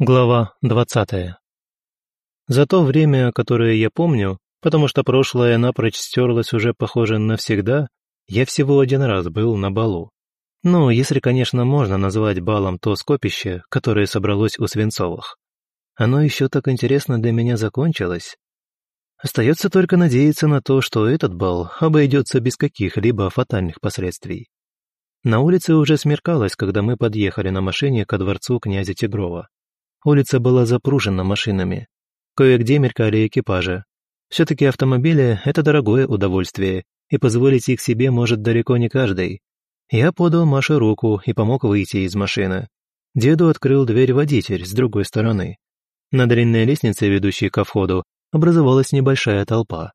Глава двадцатая. За то время, которое я помню, потому что прошлое напрочь стерлось уже, похоже, навсегда, я всего один раз был на балу. Ну, если, конечно, можно назвать балом то скопище, которое собралось у Свинцовых. Оно еще так интересно для меня закончилось. Остается только надеяться на то, что этот бал обойдется без каких-либо фатальных последствий. На улице уже смеркалось, когда мы подъехали на машине ко дворцу князя Тигрова. Улица была запружена машинами. Кое-где мелькали экипажи. Все-таки автомобили – это дорогое удовольствие, и позволить их себе может далеко не каждый. Я подал Маше руку и помог выйти из машины. Деду открыл дверь водитель с другой стороны. На длинной лестнице, ведущей ко входу, образовалась небольшая толпа.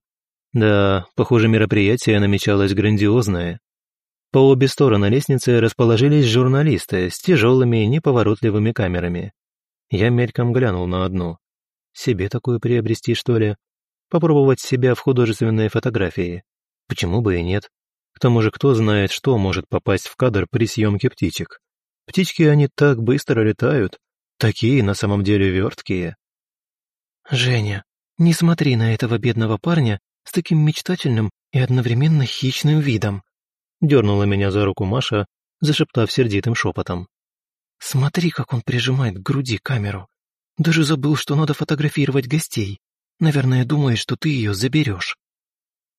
Да, похоже, мероприятие намечалось грандиозное. По обе стороны лестницы расположились журналисты с тяжелыми неповоротливыми камерами. Я мельком глянул на одну. Себе такую приобрести, что ли? Попробовать себя в художественной фотографии. Почему бы и нет? К тому же кто знает, что может попасть в кадр при съемке птичек. Птички, они так быстро летают. Такие, на самом деле, верткие. «Женя, не смотри на этого бедного парня с таким мечтательным и одновременно хищным видом», дернула меня за руку Маша, зашептав сердитым шепотом. Смотри, как он прижимает к груди камеру. Даже забыл, что надо фотографировать гостей. Наверное, думает, что ты ее заберешь.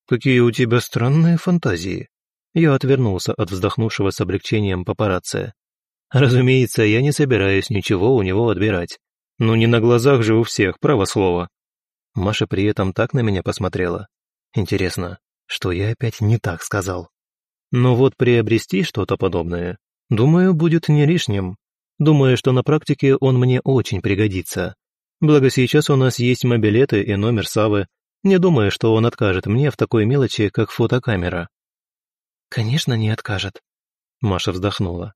Какие у тебя странные фантазии. Я отвернулся от вздохнувшего с облегчением папарацци. Разумеется, я не собираюсь ничего у него отбирать. Ну не на глазах же у всех, право слово. Маша при этом так на меня посмотрела. Интересно, что я опять не так сказал? Но вот приобрести что-то подобное, думаю, будет не лишним. Думаю, что на практике он мне очень пригодится. Благо сейчас у нас есть мобилеты и номер Савы. Не думаю, что он откажет мне в такой мелочи, как фотокамера». «Конечно, не откажет», — Маша вздохнула.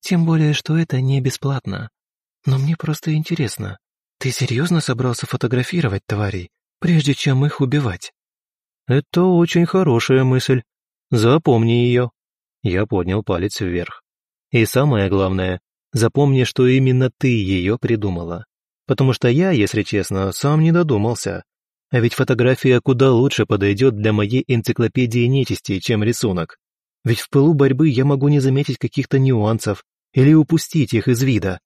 «Тем более, что это не бесплатно. Но мне просто интересно, ты серьезно собрался фотографировать тварей, прежде чем их убивать?» «Это очень хорошая мысль. Запомни ее». Я поднял палец вверх. И самое главное, Запомни, что именно ты ее придумала. Потому что я, если честно, сам не додумался. А ведь фотография куда лучше подойдет для моей энциклопедии нечисти, чем рисунок. Ведь в пылу борьбы я могу не заметить каких-то нюансов или упустить их из вида.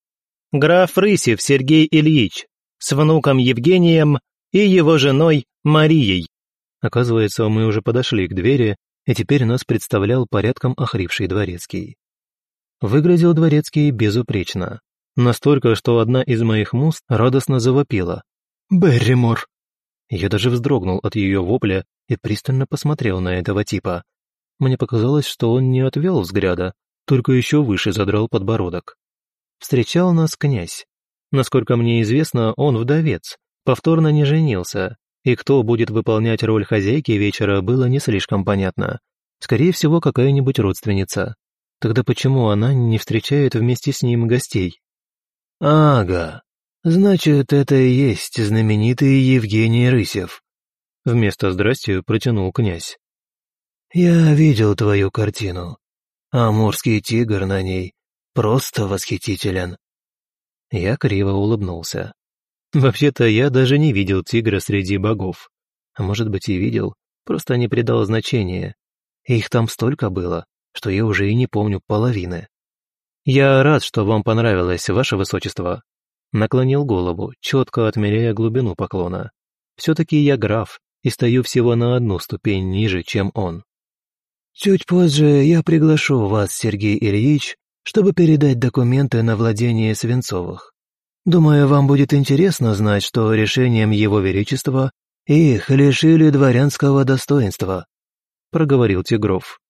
Граф Рысев Сергей Ильич с внуком Евгением и его женой Марией. Оказывается, мы уже подошли к двери, и теперь нас представлял порядком охрипший дворецкий. Выглядел дворецкий безупречно. Настолько, что одна из моих муз радостно завопила. «Берримор!» Я даже вздрогнул от ее вопля и пристально посмотрел на этого типа. Мне показалось, что он не отвел взгляда, только еще выше задрал подбородок. Встречал нас князь. Насколько мне известно, он вдовец, повторно не женился, и кто будет выполнять роль хозяйки вечера, было не слишком понятно. Скорее всего, какая-нибудь родственница. Тогда почему она не встречает вместе с ним гостей? «Ага, значит, это и есть знаменитый Евгений Рысев», вместо «здрасте» протянул князь. «Я видел твою картину. Амурский тигр на ней просто восхитителен». Я криво улыбнулся. Вообще-то я даже не видел тигра среди богов. А может быть и видел, просто не придал значения. Их там столько было что я уже и не помню половины. «Я рад, что вам понравилось, ваше высочество», наклонил голову, четко отмеряя глубину поклона. «Все-таки я граф и стою всего на одну ступень ниже, чем он». «Чуть позже я приглашу вас, Сергей Ильич, чтобы передать документы на владение Свинцовых. Думаю, вам будет интересно знать, что решением Его Величества их лишили дворянского достоинства», проговорил Тигров.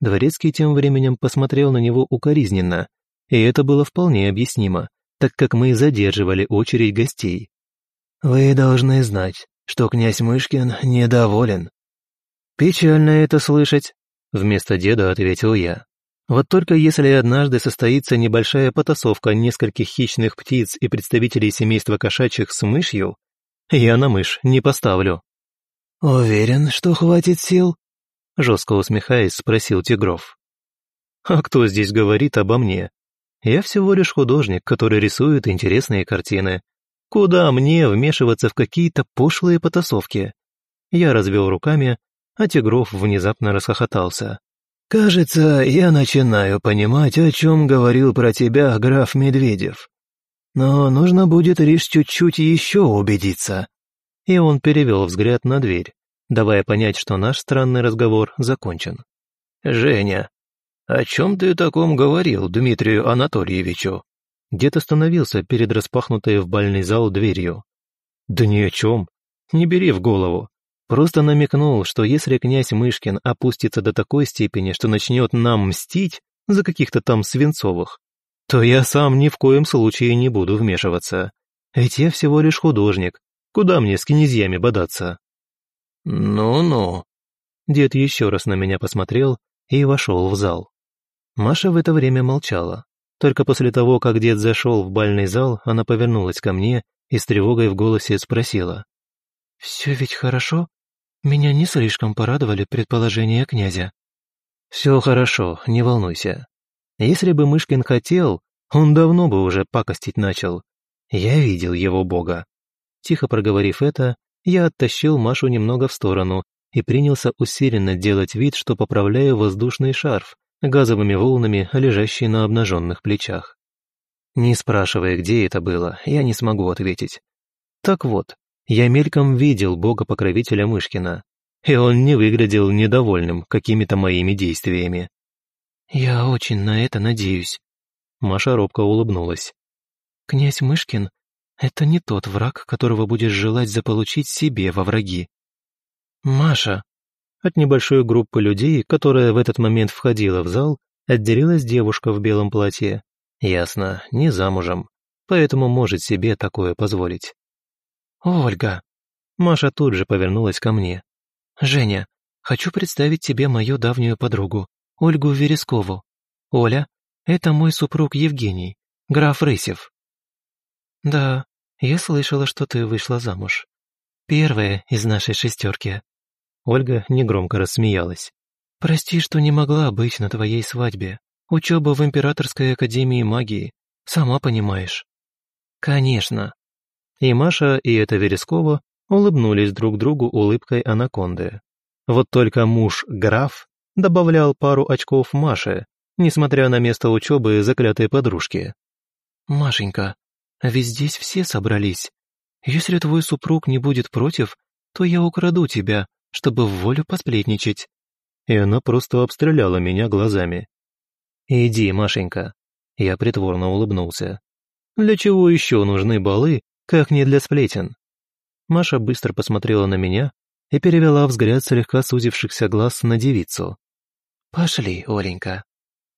Дворецкий тем временем посмотрел на него укоризненно, и это было вполне объяснимо, так как мы задерживали очередь гостей. «Вы должны знать, что князь Мышкин недоволен». «Печально это слышать», — вместо деда ответил я. «Вот только если однажды состоится небольшая потасовка нескольких хищных птиц и представителей семейства кошачьих с мышью, я на мышь не поставлю». «Уверен, что хватит сил?» Жестко усмехаясь, спросил Тигров. «А кто здесь говорит обо мне? Я всего лишь художник, который рисует интересные картины. Куда мне вмешиваться в какие-то пошлые потасовки? Я развел руками, а Тигров внезапно расхохотался. «Кажется, я начинаю понимать, о чем говорил про тебя граф Медведев. Но нужно будет лишь чуть-чуть еще убедиться». И он перевел взгляд на дверь, давая понять, что наш странный разговор закончен. «Женя, о чем ты таком говорил Дмитрию Анатольевичу?» Дед остановился перед распахнутой в бальный зал дверью. «Да ни о чем. Не бери в голову. Просто намекнул, что если князь Мышкин опустится до такой степени, что начнет нам мстить за каких-то там Свинцовых, то я сам ни в коем случае не буду вмешиваться. Ведь я всего лишь художник. Куда мне с князьями бодаться? Ну-ну. Дед еще раз на меня посмотрел и вошел в зал. Маша в это время молчала. Только после того, как дед зашел в бальный зал, она повернулась ко мне и с тревогой в голосе спросила. «Все ведь хорошо? Меня не слишком порадовали предположения князя». «Все хорошо, не волнуйся. Если бы Мышкин хотел, он давно бы уже пакостить начал. Я видел его бога». Тихо проговорив это, я оттащил Машу немного в сторону и принялся усиленно делать вид, что поправляю воздушный шарф, газовыми волнами, лежащий на обнаженных плечах. Не спрашивая, где это было, я не смогу ответить. Так вот, я мельком видел бога-покровителя Мышкина, и он не выглядел недовольным какими-то моими действиями. «Я очень на это надеюсь», — Маша робко улыбнулась. «Князь Мышкин — это не тот враг, которого будешь желать заполучить себе во враги». «Маша!» От небольшой группы людей, которая в этот момент входила в зал, отделилась девушка в белом платье. Ясно, не замужем, поэтому может себе такое позволить. «Ольга!» Маша тут же повернулась ко мне. «Женя, хочу представить тебе мою давнюю подругу, Ольгу Верескову. Оля, это мой супруг Евгений, граф Рысев». «Да, я слышала, что ты вышла замуж. Первая из нашей шестерки». Ольга негромко рассмеялась. «Прости, что не могла быть на твоей свадьбе. Учеба в Императорской Академии Магии, сама понимаешь». «Конечно», и Маша, и эта Верескова улыбнулись друг другу улыбкой анаконды. Вот только муж граф добавлял пару очков Маше, несмотря на место учебы заклятой подружки. «Машенька, а ведь здесь все собрались. Если твой супруг не будет против, то я украду тебя, чтобы в волю посплетничать». И она просто обстреляла меня глазами. «Иди, Машенька». Я притворно улыбнулся. «Для чего еще нужны балы, как не для сплетен. Маша быстро посмотрела на меня и перевела взгляд слегка сузившихся глаз на девицу. «Пошли, Оленька.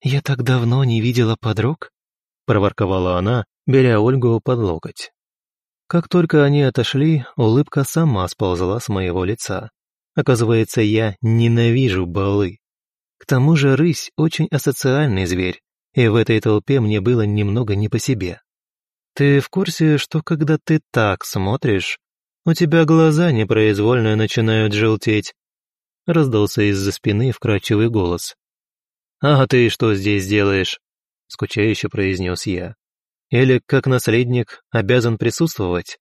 Я так давно не видела подруг», — проворковала она, беря Ольгу под локоть. Как только они отошли, улыбка сама сползла с моего лица. Оказывается, я ненавижу балы. К тому же рысь очень асоциальный зверь, и в этой толпе мне было немного не по себе. Ты в курсе, что когда ты так смотришь, у тебя глаза непроизвольно начинают желтеть?» Раздался из-за спины вкрадчивый голос. «А ты что здесь делаешь?» — скучающе произнес я. «Или, как наследник, обязан присутствовать?»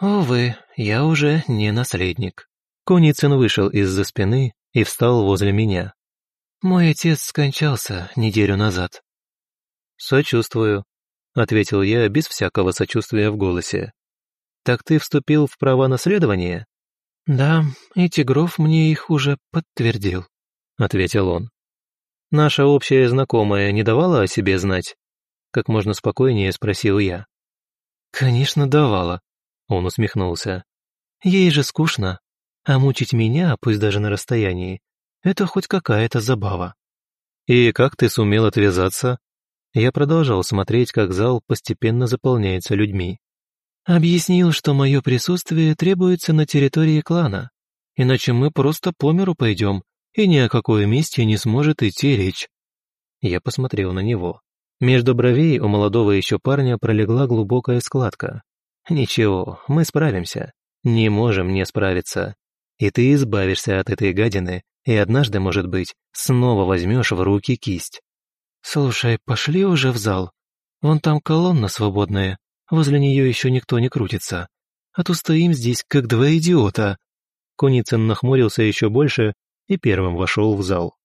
«Увы, я уже не наследник». Куницын вышел из-за спины и встал возле меня. «Мой отец скончался неделю назад». «Сочувствую», ответил я без всякого сочувствия в голосе. «Так ты вступил в права наследования?» «Да, и Тигров мне их уже подтвердил», — ответил он. «Наша общая знакомая не давала о себе знать?» Как можно спокойнее спросил я. «Конечно, давала», — он усмехнулся. «Ей же скучно, а мучить меня, пусть даже на расстоянии, это хоть какая-то забава». «И как ты сумел отвязаться?» Я продолжал смотреть, как зал постепенно заполняется людьми. Объяснил, что мое присутствие требуется на территории клана, иначе мы просто по миру пойдем, и ни о какой месте не сможет идти речь. Я посмотрел на него. Между бровей у молодого еще парня пролегла глубокая складка. «Ничего, мы справимся. Не можем не справиться. И ты избавишься от этой гадины, и однажды, может быть, снова возьмешь в руки кисть. «Слушай, пошли уже в зал. Вон там колонна свободная, возле нее еще никто не крутится. А то стоим здесь, как два идиота». Куницын нахмурился еще больше и первым вошел в зал.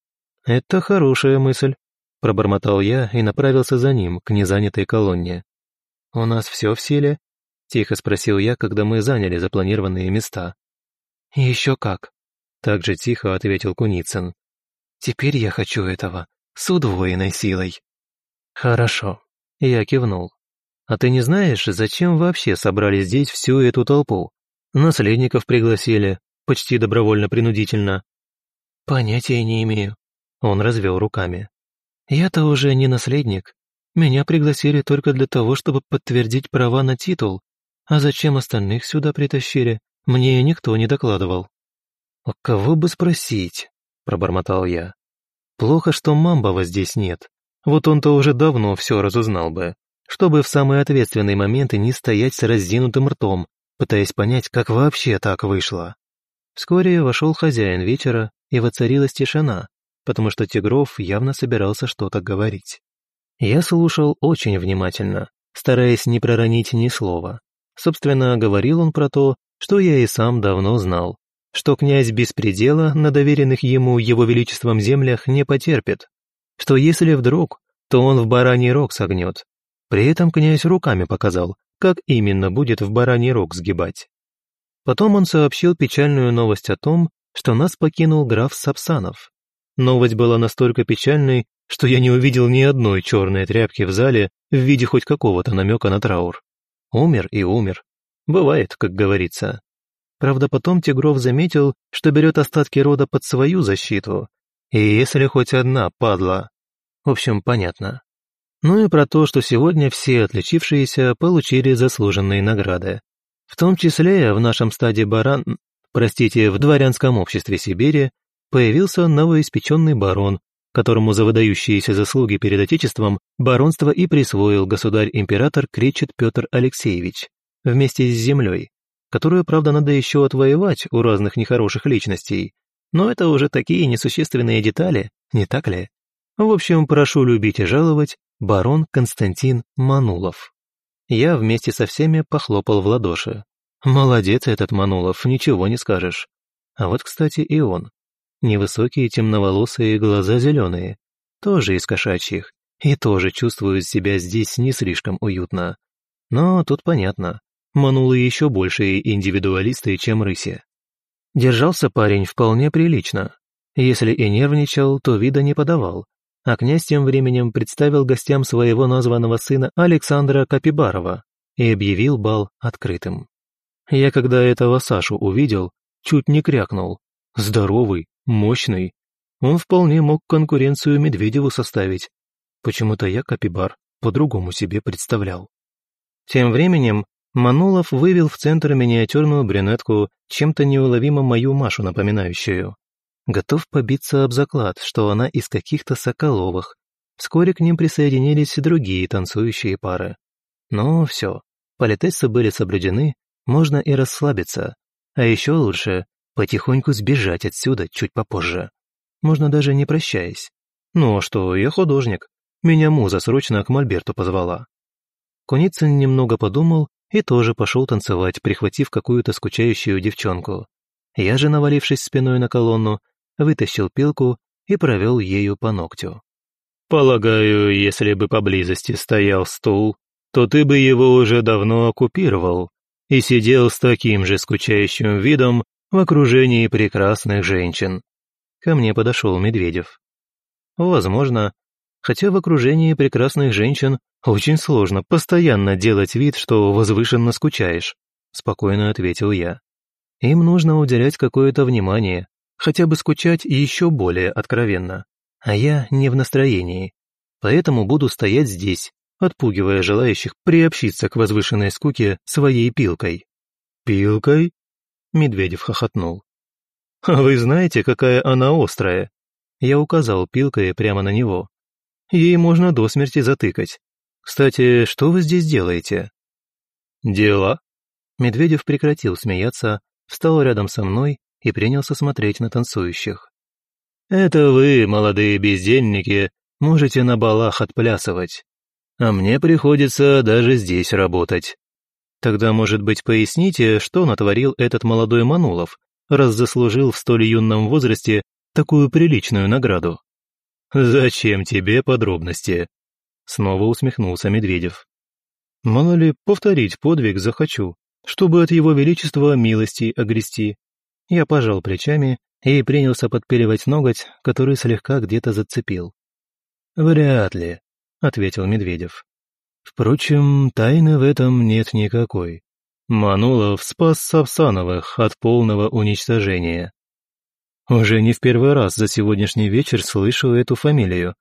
«Это хорошая мысль», — пробормотал я и направился за ним к незанятой колонне. «У нас все в силе?» — тихо спросил я, когда мы заняли запланированные места. «Еще как», — так же тихо ответил Куницын. «Теперь я хочу этого, с удвоенной силой». «Хорошо», — я кивнул. «А ты не знаешь, зачем вообще собрали здесь всю эту толпу? Наследников пригласили, почти добровольно-принудительно». «Понятия не имею», — он развел руками. «Я-то уже не наследник. Меня пригласили только для того, чтобы подтвердить права на титул. А зачем остальных сюда притащили, мне никто не докладывал». «А кого бы спросить?» — пробормотал я. «Плохо, что Мамбова здесь нет. Вот он-то уже давно все разузнал бы, чтобы в самые ответственные моменты не стоять с разинутым ртом, пытаясь понять, как вообще так вышло». Вскоре вошел хозяин вечера, и воцарилась тишина, потому что Тигров явно собирался что-то говорить. Я слушал очень внимательно, стараясь не проронить ни слова. Собственно, говорил он про то, что я и сам давно знал, что князь беспредела на доверенных ему его величеством землях не потерпит, что если вдруг, то он в бараний рог согнет. При этом князь руками показал, как именно будет в бараний рог сгибать. Потом он сообщил печальную новость о том, что нас покинул граф Сапсанов. Новость была настолько печальной, что я не увидел ни одной черной тряпки в зале в виде хоть какого-то намека на траур. Умер и умер. Бывает, как говорится. Правда, потом Тигров заметил, что берет остатки рода под свою защиту. И если хоть одна падла. В общем, понятно. Ну и про то, что сегодня все отличившиеся получили заслуженные награды. В том числе в нашем стаде баран простите, в дворянском обществе Сибири появился новоиспеченный барон, которому за выдающиеся заслуги перед Отечеством баронство и присвоил государь-император Кречет Петр Алексеевич вместе с землей, которую, правда, надо еще отвоевать у разных нехороших личностей, но это уже такие несущественные детали, не так ли? В общем, прошу любить и жаловать, барон Константин Манулов. Я вместе со всеми похлопал в ладоши. Молодец этот Манулов, ничего не скажешь. А вот, кстати, и он. Невысокие темноволосые глаза зеленые, тоже из кошачьих, и тоже чувствуют себя здесь не слишком уютно. Но тут понятно, Манулы еще большие индивидуалисты, чем рыси. Держался парень вполне прилично. Если и нервничал, то вида не подавал. А князь тем временем представил гостям своего названного сына Александра Капибарова и объявил бал открытым. Я когда этого Сашу увидел, чуть не крякнул. Здоровый, мощный. Он вполне мог конкуренцию Медведеву составить. Почему-то я Капибар по-другому себе представлял. Тем временем Манулов вывел в центр миниатюрную брюнетку, чем-то неуловимо мою Машу напоминающую. Готов побиться об заклад, что она из каких-то Соколовых. Вскоре к ним присоединились и другие танцующие пары. Но все, политессы были соблюдены, можно и расслабиться. А еще лучше потихоньку сбежать отсюда чуть попозже. Можно даже не прощаясь. Ну а что, я художник. Меня муза срочно к Мольберту позвала. Куницын немного подумал и тоже пошел танцевать, прихватив какую-то скучающую девчонку. Я же, навалившись спиной на колонну, вытащил пилку и провел ею по ногтю. «Полагаю, если бы поблизости стоял стул, то ты бы его уже давно оккупировал и сидел с таким же скучающим видом в окружении прекрасных женщин. Ко мне подошел Медведев. Возможно, хотя в окружении прекрасных женщин очень сложно постоянно делать вид, что возвышенно скучаешь, спокойно ответил я. Им нужно уделять какое-то внимание, хотя бы скучать еще более откровенно. А я не в настроении, поэтому буду стоять здесь, отпугивая желающих приобщиться к возвышенной скуке своей пилкой. «Пилкой?» — Медведев хохотнул. «А вы знаете, какая она острая?» Я указал пилкой прямо на него. «Ей можно до смерти затыкать. Кстати, что вы здесь делаете?» «Дела?» Медведев прекратил смеяться, встал рядом со мной и принялся смотреть на танцующих. «Это вы, молодые бездельники, можете на балах отплясывать. а мне приходится даже здесь работать. Тогда, может быть, поясните, что натворил этот молодой Манулов, раз заслужил в столь юном возрасте такую приличную награду? Зачем тебе подробности? Снова усмехнулся Медведев. Мало ли, повторить подвиг захочу, чтобы от его величества милости огрести. Я пожал плечами и принялся подпиливать ноготь, который слегка где-то зацепил. «Вряд ли», — ответил Медведев. «Впрочем, тайны в этом нет никакой. Манулов спас Сапсановых от полного уничтожения. Уже не в первый раз за сегодняшний вечер слышу эту фамилию.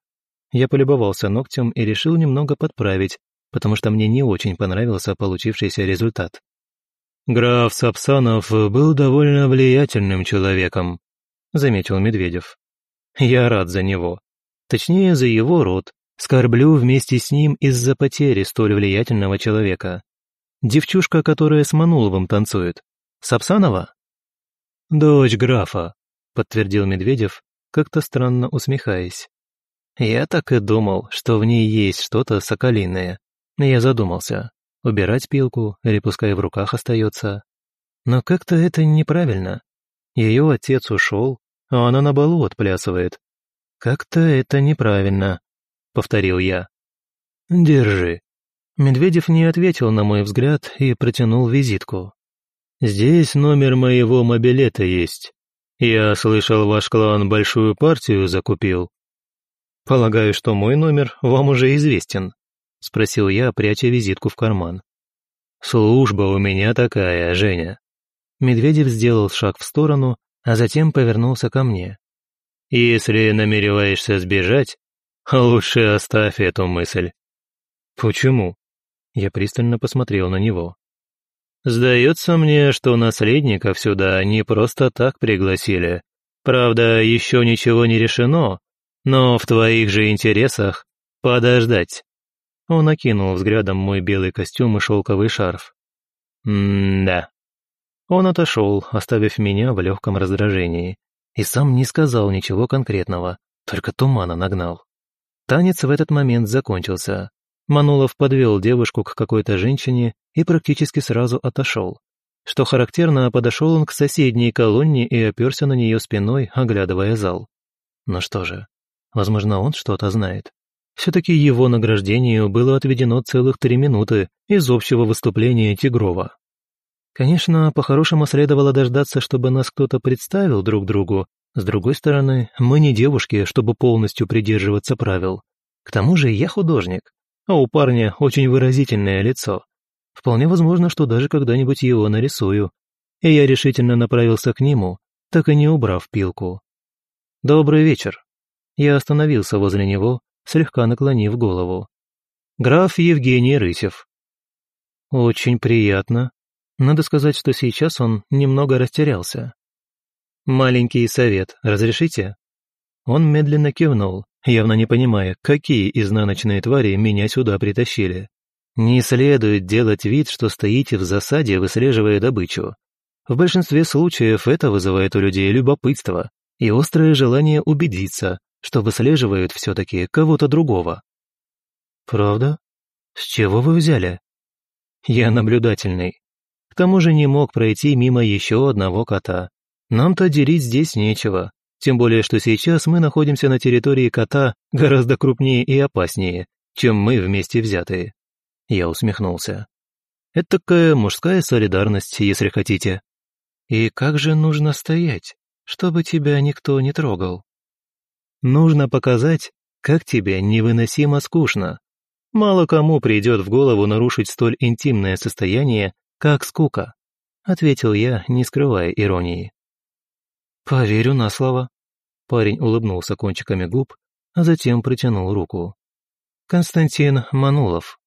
Я полюбовался ногтем и решил немного подправить, потому что мне не очень понравился получившийся результат. Граф Сапсанов был довольно влиятельным человеком, заметил Медведев. Я рад за него. Точнее, за его род. Скорблю вместе с ним из-за потери столь влиятельного человека. Девчушка, которая с Мануловым танцует. Сапсанова? Дочь графа, подтвердил Медведев, как-то странно усмехаясь. Я так и думал, что в ней есть что-то соколиное. Я задумался, убирать пилку или пускай в руках остается. Но как-то это неправильно. Ее отец ушел, а она на балу отплясывает. Как-то это неправильно, повторил я. Держи. Медведев не ответил на мой взгляд и протянул визитку. Здесь номер моего мобилета есть. Я слышал, ваш клан большую партию закупил. Полагаю, что мой номер вам уже известен, — спросил я, пряча визитку в карман. «Служба у меня такая, Женя». Медведев сделал шаг в сторону, а затем повернулся ко мне. «Если намереваешься сбежать, лучше оставь эту мысль». «Почему?» Я пристально посмотрел на него. «Сдается мне, что наследников сюда не просто так пригласили. Правда, еще ничего не решено, но в твоих же интересах подождать». Он окинул взглядом мой белый костюм и шелковый шарф. «М-да». Он отошел, оставив меня в легком раздражении. И сам не сказал ничего конкретного, только тумана нагнал. Танец в этот момент закончился. Манулов подвел девушку к какой-то женщине и практически сразу отошел. Что характерно, подошел он к соседней колонне и оперся на нее спиной, оглядывая зал. Ну что же, возможно, он что-то знает. Все-таки его награждению было отведено целых три минуты из общего выступления Тигрова. Конечно, по-хорошему следовало дождаться, чтобы нас кто-то представил друг другу. С другой стороны, мы не девушки, чтобы полностью придерживаться правил. К тому же я художник, а у парня очень выразительное лицо. Вполне возможно, что даже когда-нибудь его нарисую. И я решительно направился к нему, так и не убрав пилку. «Добрый вечер». Я остановился возле него, слегка наклонив голову. «Граф Евгений Рысев». «Очень приятно. Надо сказать, что сейчас он немного растерялся». «Маленький совет, разрешите?» Он медленно кивнул, явно не понимая, какие изнаночные твари меня сюда притащили. Не следует делать вид, что стоите в засаде, выслеживая добычу. В большинстве случаев это вызывает у людей любопытство и острое желание убедиться, что выслеживают все-таки кого-то другого. «Правда? С чего вы взяли?» «Я наблюдательный. К тому же не мог пройти мимо еще одного кота. Нам-то делить здесь нечего, тем более что сейчас мы находимся на территории кота гораздо крупнее и опаснее, чем мы вместе взятые». Я усмехнулся. «Это такая мужская солидарность, если хотите». «И как же нужно стоять, чтобы тебя никто не трогал?» Нужно показать, как тебе невыносимо скучно. Мало кому придет в голову нарушить столь интимное состояние, как скука», — ответил я, не скрывая иронии. «Поверю на слово». Парень улыбнулся кончиками губ, а затем протянул руку. «Константин Манулов,